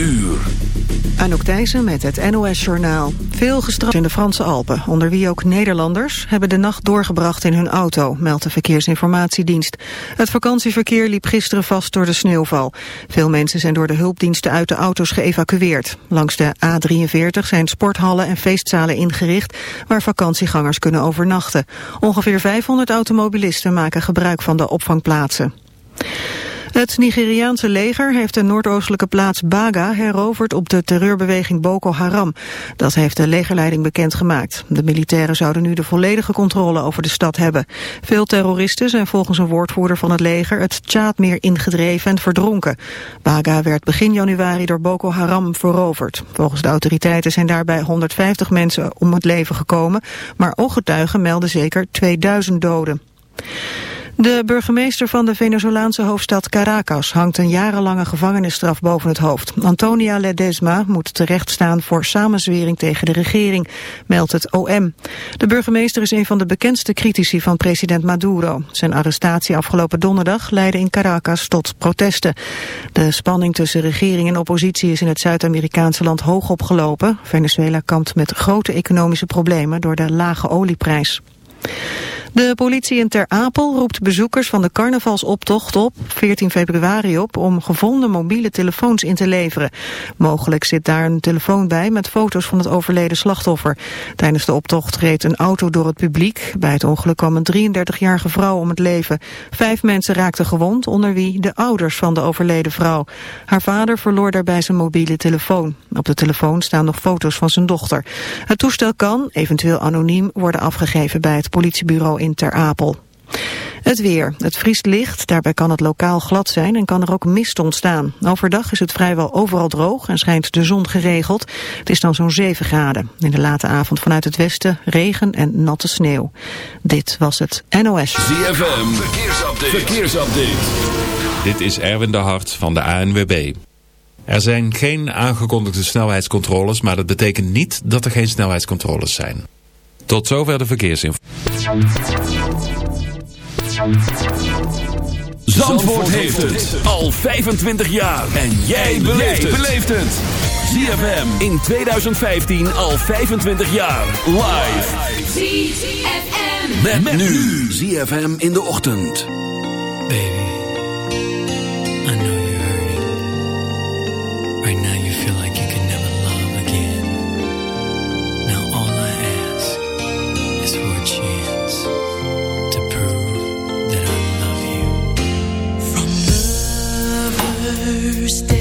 uur. Anouk Thijssen met het NOS-journaal. Veel gestraft in de Franse Alpen, onder wie ook Nederlanders... hebben de nacht doorgebracht in hun auto, meldt de Verkeersinformatiedienst. Het vakantieverkeer liep gisteren vast door de sneeuwval. Veel mensen zijn door de hulpdiensten uit de auto's geëvacueerd. Langs de A43 zijn sporthallen en feestzalen ingericht... waar vakantiegangers kunnen overnachten. Ongeveer 500 automobilisten maken gebruik van de opvangplaatsen. Het Nigeriaanse leger heeft de noordoostelijke plaats Baga heroverd op de terreurbeweging Boko Haram. Dat heeft de legerleiding bekendgemaakt. De militairen zouden nu de volledige controle over de stad hebben. Veel terroristen zijn volgens een woordvoerder van het leger het Tjaadmeer ingedreven en verdronken. Baga werd begin januari door Boko Haram veroverd. Volgens de autoriteiten zijn daarbij 150 mensen om het leven gekomen, maar ooggetuigen melden zeker 2000 doden. De burgemeester van de Venezolaanse hoofdstad Caracas hangt een jarenlange gevangenisstraf boven het hoofd. Antonia Ledesma moet terechtstaan voor samenzwering tegen de regering, meldt het OM. De burgemeester is een van de bekendste critici van president Maduro. Zijn arrestatie afgelopen donderdag leidde in Caracas tot protesten. De spanning tussen regering en oppositie is in het Zuid-Amerikaanse land hoog opgelopen. Venezuela kampt met grote economische problemen door de lage olieprijs. De politie in Ter Apel roept bezoekers van de carnavalsoptocht op 14 februari op om gevonden mobiele telefoons in te leveren. Mogelijk zit daar een telefoon bij met foto's van het overleden slachtoffer. Tijdens de optocht reed een auto door het publiek. Bij het ongeluk kwam een 33-jarige vrouw om het leven. Vijf mensen raakten gewond, onder wie de ouders van de overleden vrouw. Haar vader verloor daarbij zijn mobiele telefoon. Op de telefoon staan nog foto's van zijn dochter. Het toestel kan, eventueel anoniem, worden afgegeven bij het politiebureau in Ter Apel. Het weer. Het vriest licht, daarbij kan het lokaal glad zijn en kan er ook mist ontstaan. Overdag is het vrijwel overal droog en schijnt de zon geregeld. Het is dan zo'n 7 graden. In de late avond vanuit het westen regen en natte sneeuw. Dit was het NOS. ZFM, verkeersupdate. verkeersupdate. Dit is Erwin de Hart van de ANWB. Er zijn geen aangekondigde snelheidscontroles, maar dat betekent niet dat er geen snelheidscontroles zijn. Tot zover de verkeersinformatie. Zandvoort heeft het al 25 jaar. En jij beleeft het. ZFM in 2015 al 25 jaar. Live. ZFM. Met, met nu. ZFM in de ochtend. Baby. I know you're hurting. Right now you feel like you can the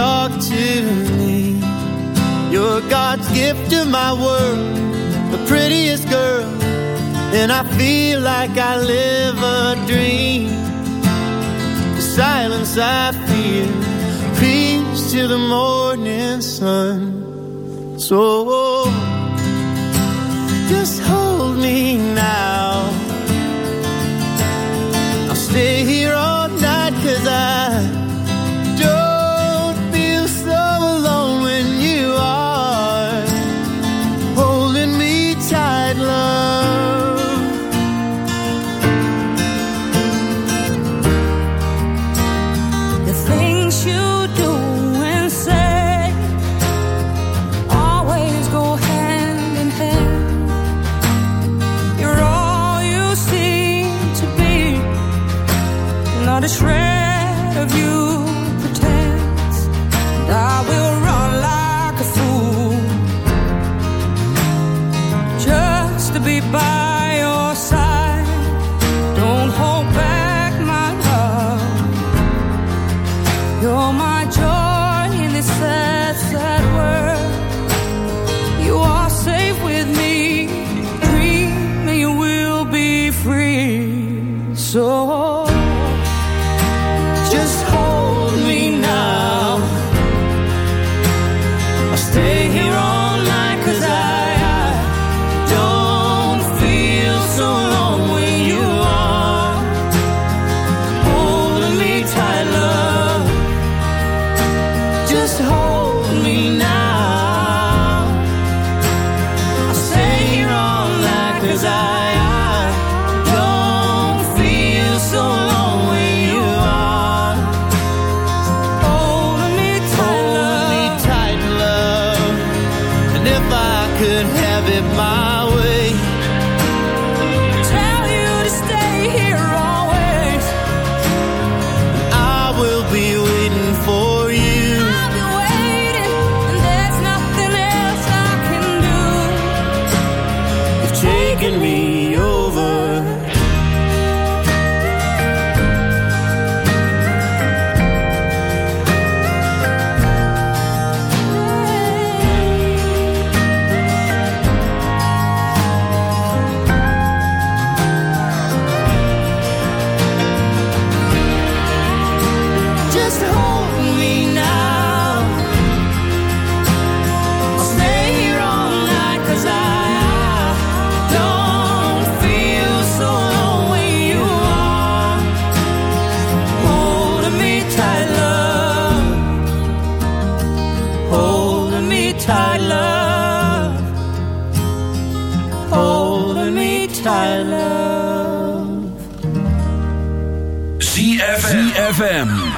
talk to me. You're God's gift to my world, the prettiest girl. And I feel like I live a dream. The silence I feel, peace to the morning sun. So just hold me now.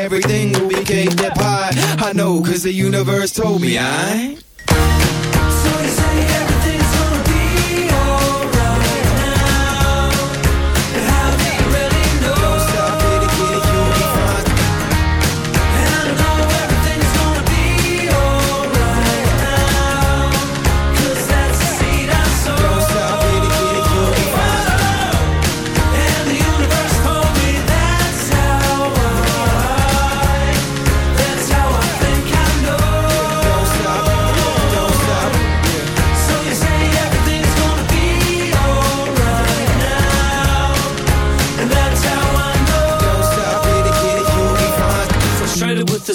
everything will be cake that pie. I know, cause the universe told me I.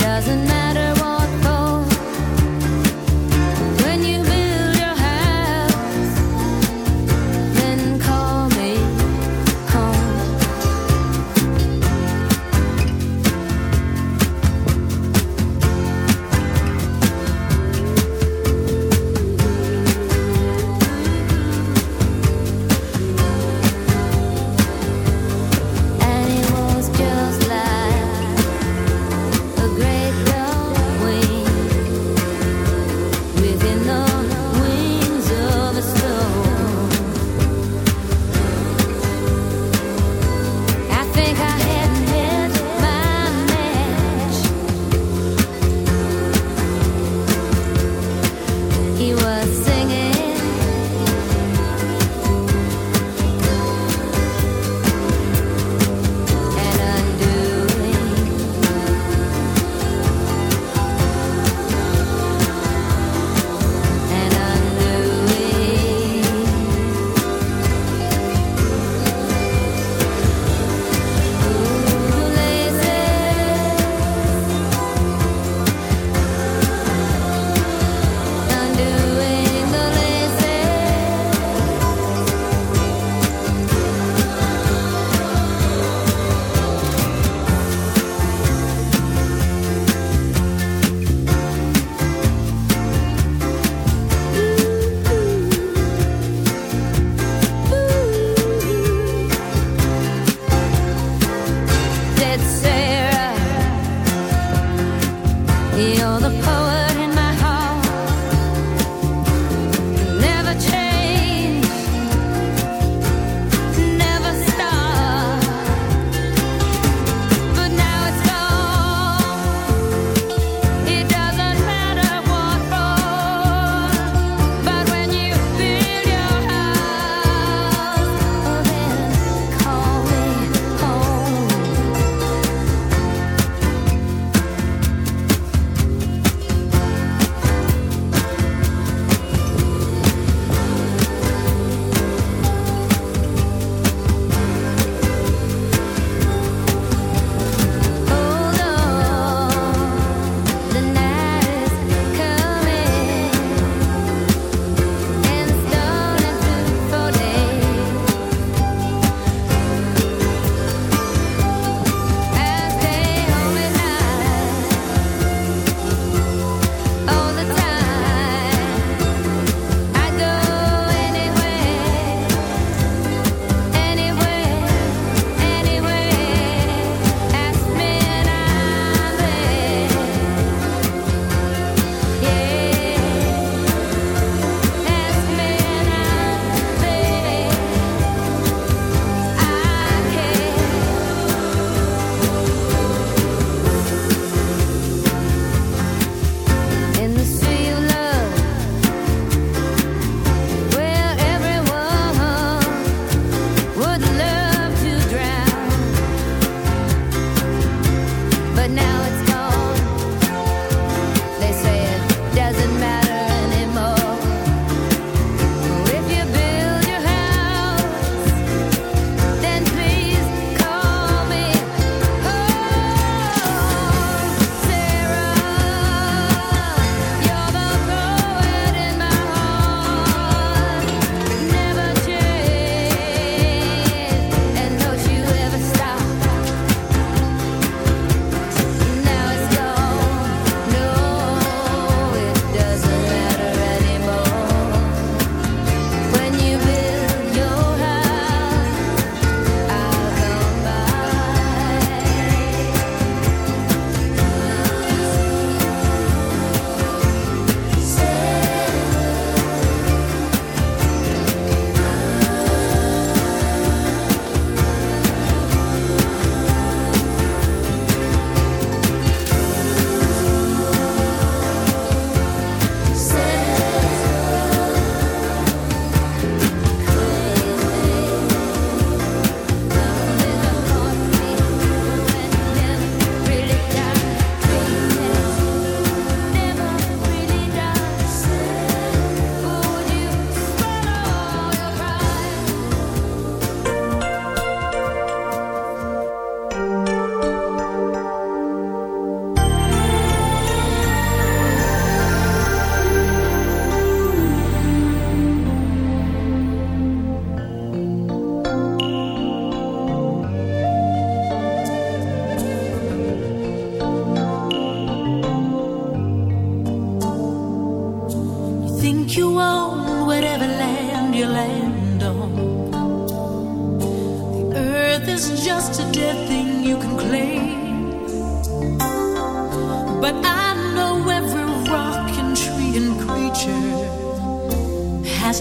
Doesn't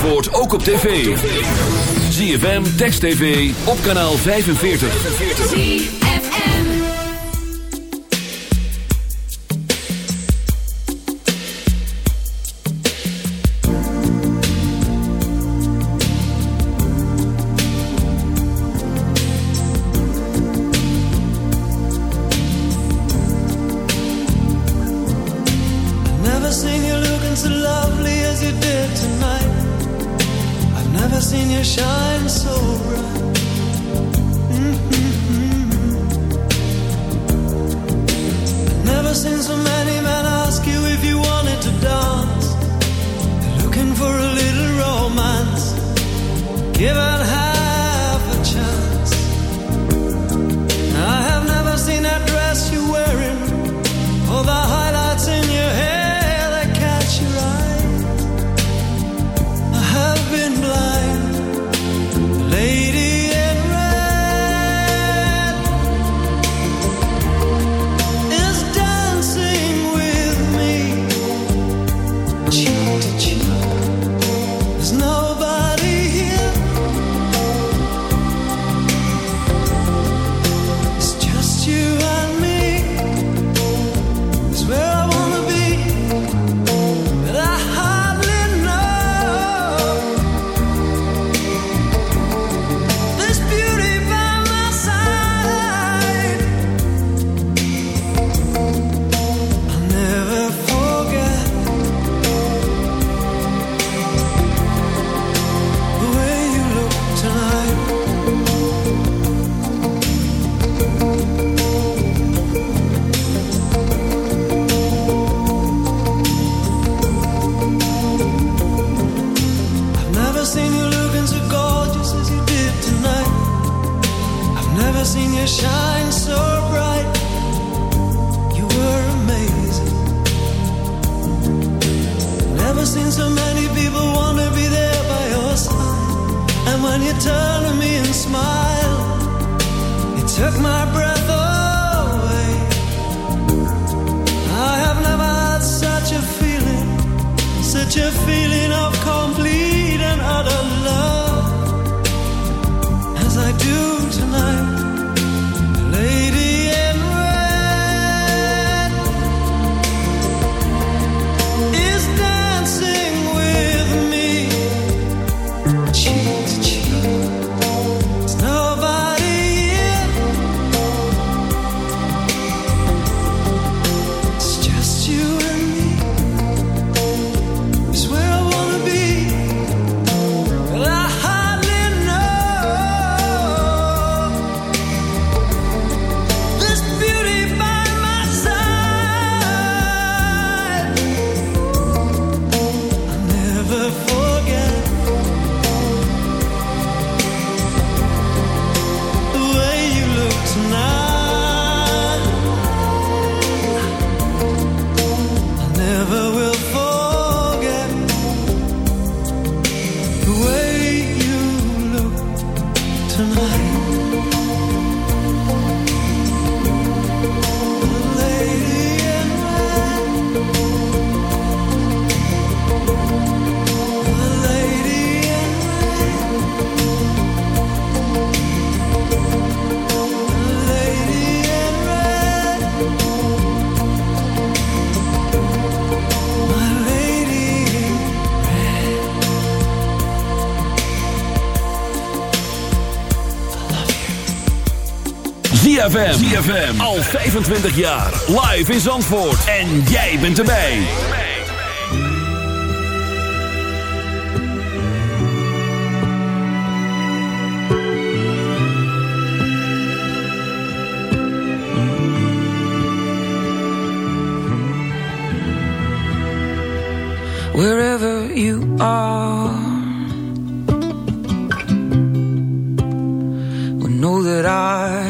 Zandvoort ook op tv. ZFM, Text TV, op kanaal 45. ZFM Never seen you looking so lovely as you did tonight Never seen you shine so bright. Mm -hmm. Never seen so many men ask you if you wanted to dance. Looking for a little romance. Give out turn to me and smile. It took my breath away. I have never had such a feeling, such a feeling of ZFM. Al 25 jaar. Live in Zandvoort. En jij bent erbij. Wherever you are. We know that I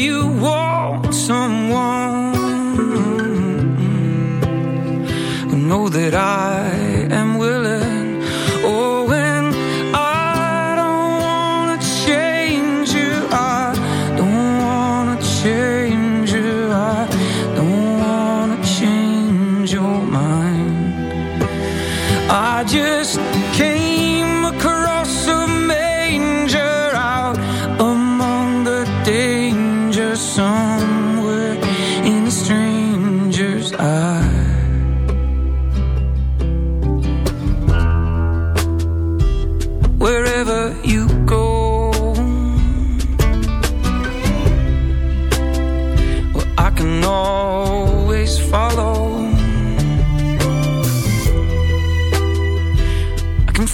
you want someone, know that I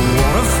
the waterfalls.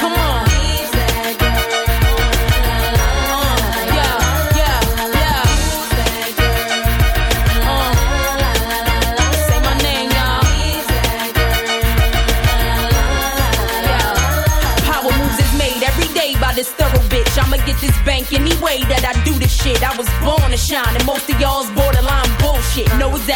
Come on. Yeah, yeah, yeah. Say my name, y'all. Power moves is made every day by this thorough bitch. I'ma get this bank any way that I do this shit. I was born to shine, and most of y'all's borderline bullshit. Know exactly